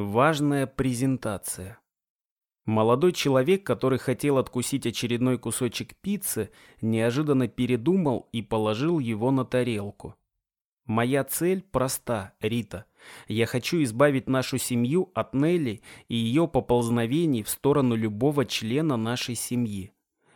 Важная презентация. Молодой человек, который хотел откусить очередной кусочек пиццы, неожиданно передумал и положил его на тарелку. Моя цель проста, Рита. Я хочу избавить нашу семью от Нелли и ее поползновений в сторону любого члена нашей семьи.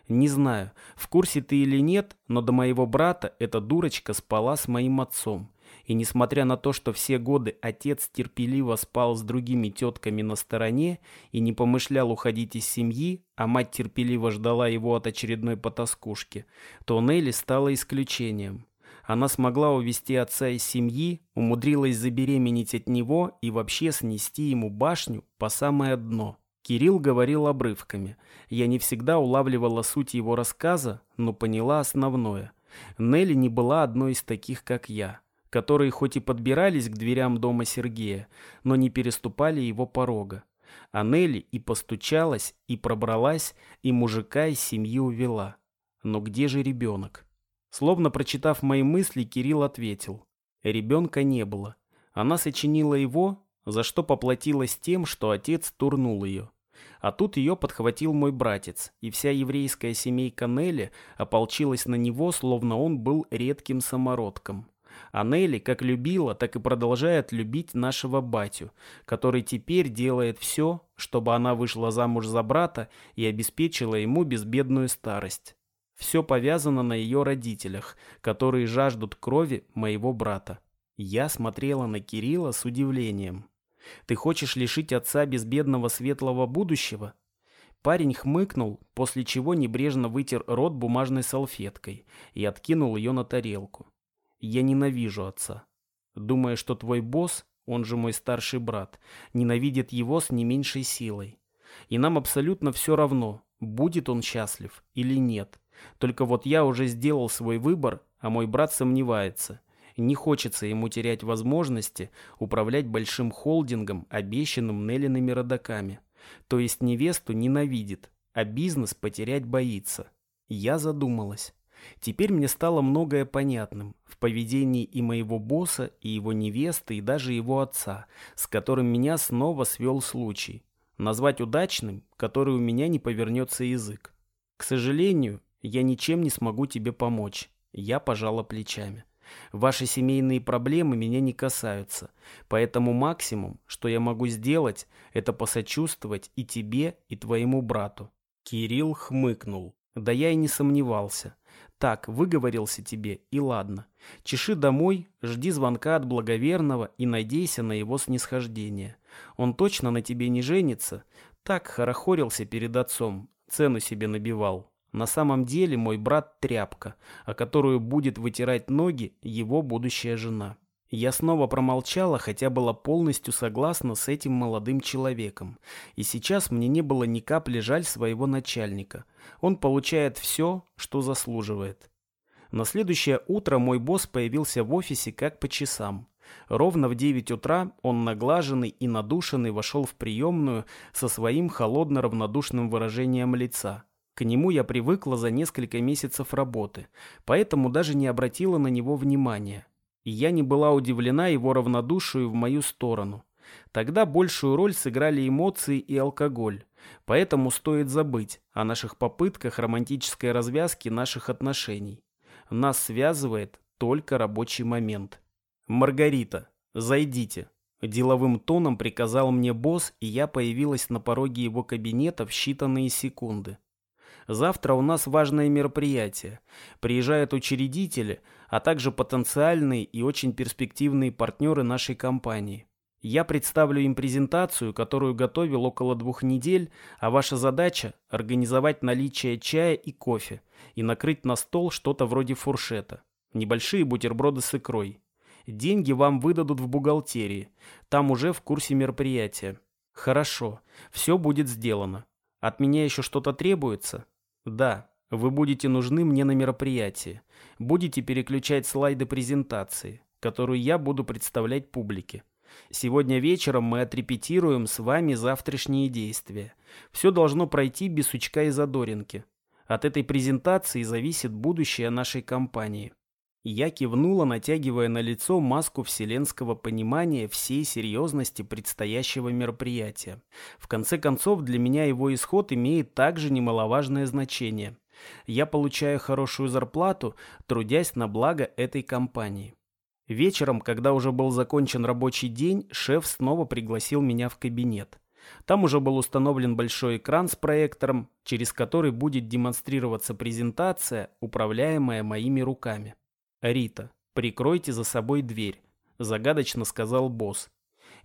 Не знаю, в курсе ты или нет, но до моего брата эта дурочка спала с моим отцом. И несмотря на то, что все годы отец терпеливо спал с другими тетками на стороне и не помышлял уходить из семьи, а мать терпеливо ждала его от очередной потаскушки, то Нелли стала исключением. Она смогла увести отца из семьи, умудрилась забеременеть от него и вообще снести ему башню по самое дно. Кирилл говорил обрывками. Я не всегда улавливала суть его рассказа, но поняла основное. Нелли не была одной из таких, как я которые хоть и подбирались к дверям дома Сергея, но не переступали его порога. А Нелли и постучалась, и пробралась, и мужика из семьи увела. Но где же ребенок? Словно прочитав мои мысли, Кирилл ответил. Ребенка не было. Она сочинила его, за что поплатилась тем, что отец турнул ее. А тут ее подхватил мой братец, и вся еврейская семейка Нелли ополчилась на него, словно он был редким самородком. А Нелли как любила, так и продолжает любить нашего батю, который теперь делает все, чтобы она вышла замуж за брата и обеспечила ему безбедную старость. Все повязано на ее родителях, которые жаждут крови моего брата. Я смотрела на Кирилла с удивлением. «Ты хочешь лишить отца безбедного светлого будущего?» Парень хмыкнул, после чего небрежно вытер рот бумажной салфеткой и откинул ее на тарелку. Я ненавижу отца. Думая, что твой босс, он же мой старший брат, ненавидит его с не меньшей силой. И нам абсолютно все равно, будет он счастлив или нет. Только вот я уже сделал свой выбор, а мой брат сомневается. Не хочется ему терять возможности управлять большим холдингом, обещанным Неллиными родаками. То есть невесту ненавидит, а бизнес потерять боится. Я задумалась. Теперь мне стало многое понятным в поведении и моего босса, и его невесты, и даже его отца, с которым меня снова свел случай. Назвать удачным, который у меня не повернется язык. К сожалению, я ничем не смогу тебе помочь. Я пожала плечами. Ваши семейные проблемы меня не касаются, поэтому максимум, что я могу сделать, это посочувствовать и тебе, и твоему брату. Кирилл хмыкнул. Да я и не сомневался. Так, выговорился тебе, и ладно. Чеши домой, жди звонка от благоверного и надейся на его снисхождение. Он точно на тебе не женится. Так хорохорился перед отцом, цену себе набивал. На самом деле мой брат тряпка, о которую будет вытирать ноги его будущая жена. Я снова промолчала, хотя была полностью согласна с этим молодым человеком. И сейчас мне не было ни капли жаль своего начальника. Он получает все, что заслуживает. На следующее утро мой босс появился в офисе как по часам. Ровно в 9 утра он наглаженный и надушенный вошел в приемную со своим холодно-равнодушным выражением лица. К нему я привыкла за несколько месяцев работы, поэтому даже не обратила на него внимания и я не была удивлена его равнодушию в мою сторону. Тогда большую роль сыграли эмоции и алкоголь, поэтому стоит забыть о наших попытках романтической развязки наших отношений. Нас связывает только рабочий момент. «Маргарита, зайдите», – деловым тоном приказал мне босс, и я появилась на пороге его кабинета в считанные секунды. Завтра у нас важное мероприятие. Приезжают учредители, а также потенциальные и очень перспективные партнеры нашей компании. Я представлю им презентацию, которую готовил около двух недель, а ваша задача – организовать наличие чая и кофе и накрыть на стол что-то вроде фуршета. Небольшие бутерброды с икрой. Деньги вам выдадут в бухгалтерии. Там уже в курсе мероприятия. Хорошо, все будет сделано. От меня еще что-то требуется? Да, вы будете нужны мне на мероприятии. Будете переключать слайды презентации, которую я буду представлять публике. Сегодня вечером мы отрепетируем с вами завтрашние действия. Все должно пройти без сучка и задоринки. От этой презентации зависит будущее нашей компании. Я кивнула, натягивая на лицо маску вселенского понимания всей серьезности предстоящего мероприятия. В конце концов, для меня его исход имеет также немаловажное значение. Я получаю хорошую зарплату, трудясь на благо этой компании. Вечером, когда уже был закончен рабочий день, шеф снова пригласил меня в кабинет. Там уже был установлен большой экран с проектором, через который будет демонстрироваться презентация, управляемая моими руками. «Рита, прикройте за собой дверь», – загадочно сказал босс.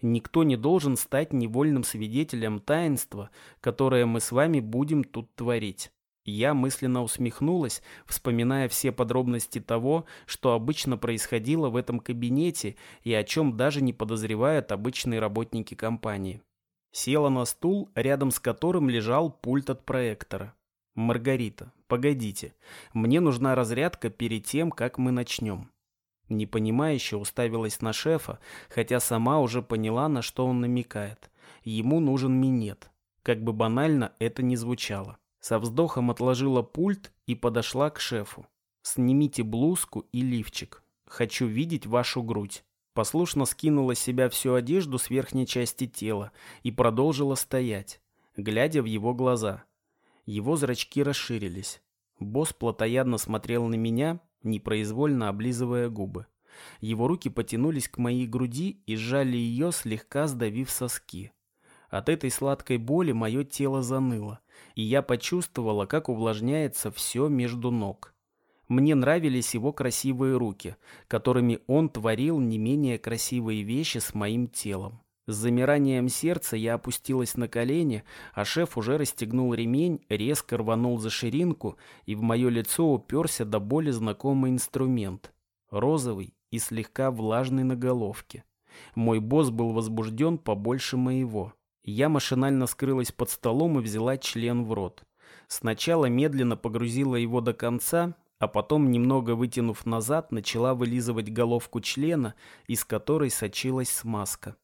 «Никто не должен стать невольным свидетелем таинства, которое мы с вами будем тут творить». Я мысленно усмехнулась, вспоминая все подробности того, что обычно происходило в этом кабинете и о чем даже не подозревают обычные работники компании. Села на стул, рядом с которым лежал пульт от проектора. «Маргарита, погодите. Мне нужна разрядка перед тем, как мы начнем». Непонимающе уставилась на шефа, хотя сама уже поняла, на что он намекает. Ему нужен минет. Как бы банально это ни звучало. Со вздохом отложила пульт и подошла к шефу. «Снимите блузку и лифчик. Хочу видеть вашу грудь». Послушно скинула с себя всю одежду с верхней части тела и продолжила стоять, глядя в его глаза. Его зрачки расширились. Босс плотоядно смотрел на меня, непроизвольно облизывая губы. Его руки потянулись к моей груди и сжали ее, слегка сдавив соски. От этой сладкой боли мое тело заныло, и я почувствовала, как увлажняется все между ног. Мне нравились его красивые руки, которыми он творил не менее красивые вещи с моим телом. С замиранием сердца я опустилась на колени, а шеф уже расстегнул ремень, резко рванул за ширинку, и в мое лицо уперся до боли знакомый инструмент. Розовый и слегка влажный на головке. Мой босс был возбужден побольше моего. Я машинально скрылась под столом и взяла член в рот. Сначала медленно погрузила его до конца, а потом, немного вытянув назад, начала вылизывать головку члена, из которой сочилась смазка.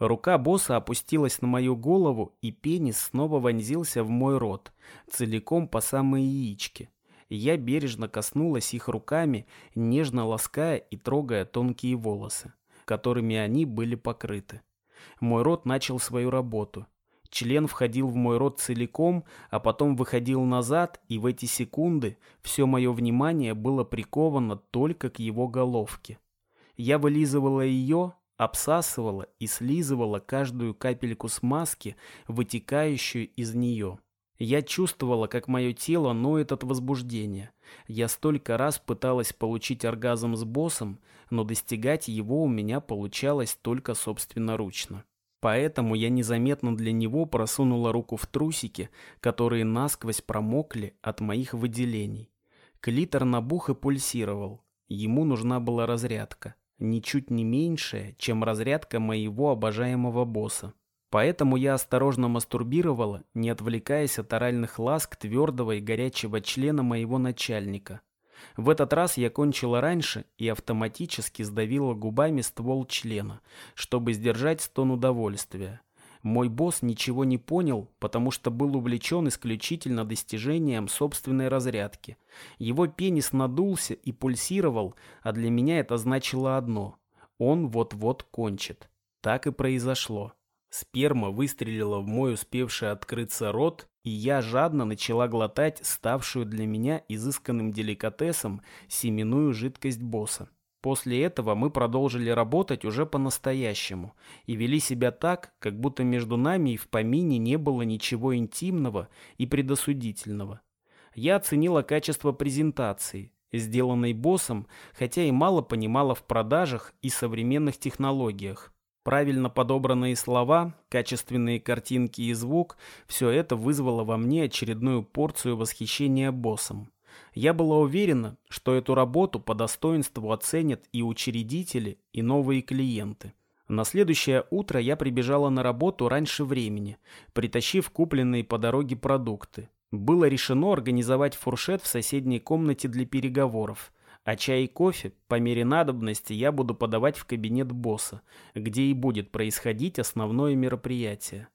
Рука босса опустилась на мою голову, и пенис снова вонзился в мой рот, целиком по самые яички. Я бережно коснулась их руками, нежно лаская и трогая тонкие волосы, которыми они были покрыты. Мой рот начал свою работу. Член входил в мой рот целиком, а потом выходил назад, и в эти секунды все мое внимание было приковано только к его головке. Я вылизывала ее, обсасывала и слизывала каждую капельку смазки, вытекающую из нее. Я чувствовала, как мое тело ноет от возбуждения. Я столько раз пыталась получить оргазм с боссом, но достигать его у меня получалось только собственноручно. Поэтому я незаметно для него просунула руку в трусики, которые насквозь промокли от моих выделений. Клитор набух и пульсировал. Ему нужна была разрядка ничуть не меньшее, чем разрядка моего обожаемого босса. Поэтому я осторожно мастурбировала, не отвлекаясь от оральных ласк твердого и горячего члена моего начальника. В этот раз я кончила раньше и автоматически сдавила губами ствол члена, чтобы сдержать стон удовольствия. Мой босс ничего не понял, потому что был увлечен исключительно достижением собственной разрядки. Его пенис надулся и пульсировал, а для меня это значило одно – он вот-вот кончит. Так и произошло. Сперма выстрелила в мой успевший открыться рот, и я жадно начала глотать ставшую для меня изысканным деликатесом семенную жидкость босса. После этого мы продолжили работать уже по-настоящему и вели себя так, как будто между нами и в помине не было ничего интимного и предосудительного. Я оценила качество презентации, сделанной боссом, хотя и мало понимала в продажах и современных технологиях. Правильно подобранные слова, качественные картинки и звук – все это вызвало во мне очередную порцию восхищения боссом. Я была уверена, что эту работу по достоинству оценят и учредители, и новые клиенты. На следующее утро я прибежала на работу раньше времени, притащив купленные по дороге продукты. Было решено организовать фуршет в соседней комнате для переговоров, а чай и кофе, по мере надобности, я буду подавать в кабинет босса, где и будет происходить основное мероприятие.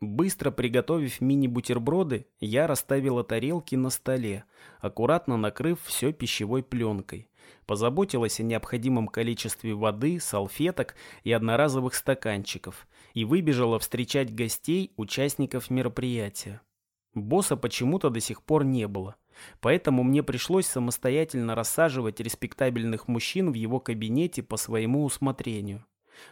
Быстро приготовив мини-бутерброды, я расставила тарелки на столе, аккуратно накрыв все пищевой пленкой. Позаботилась о необходимом количестве воды, салфеток и одноразовых стаканчиков и выбежала встречать гостей, участников мероприятия. Босса почему-то до сих пор не было, поэтому мне пришлось самостоятельно рассаживать респектабельных мужчин в его кабинете по своему усмотрению.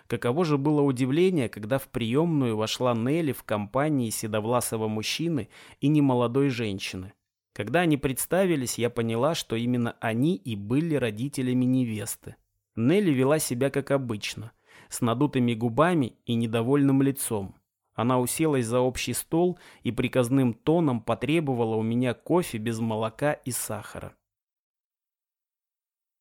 Каково же было удивление, когда в приемную вошла Нелли в компании седовласого мужчины и немолодой женщины. Когда они представились, я поняла, что именно они и были родителями невесты. Нелли вела себя как обычно, с надутыми губами и недовольным лицом. Она уселась за общий стол и приказным тоном потребовала у меня кофе без молока и сахара.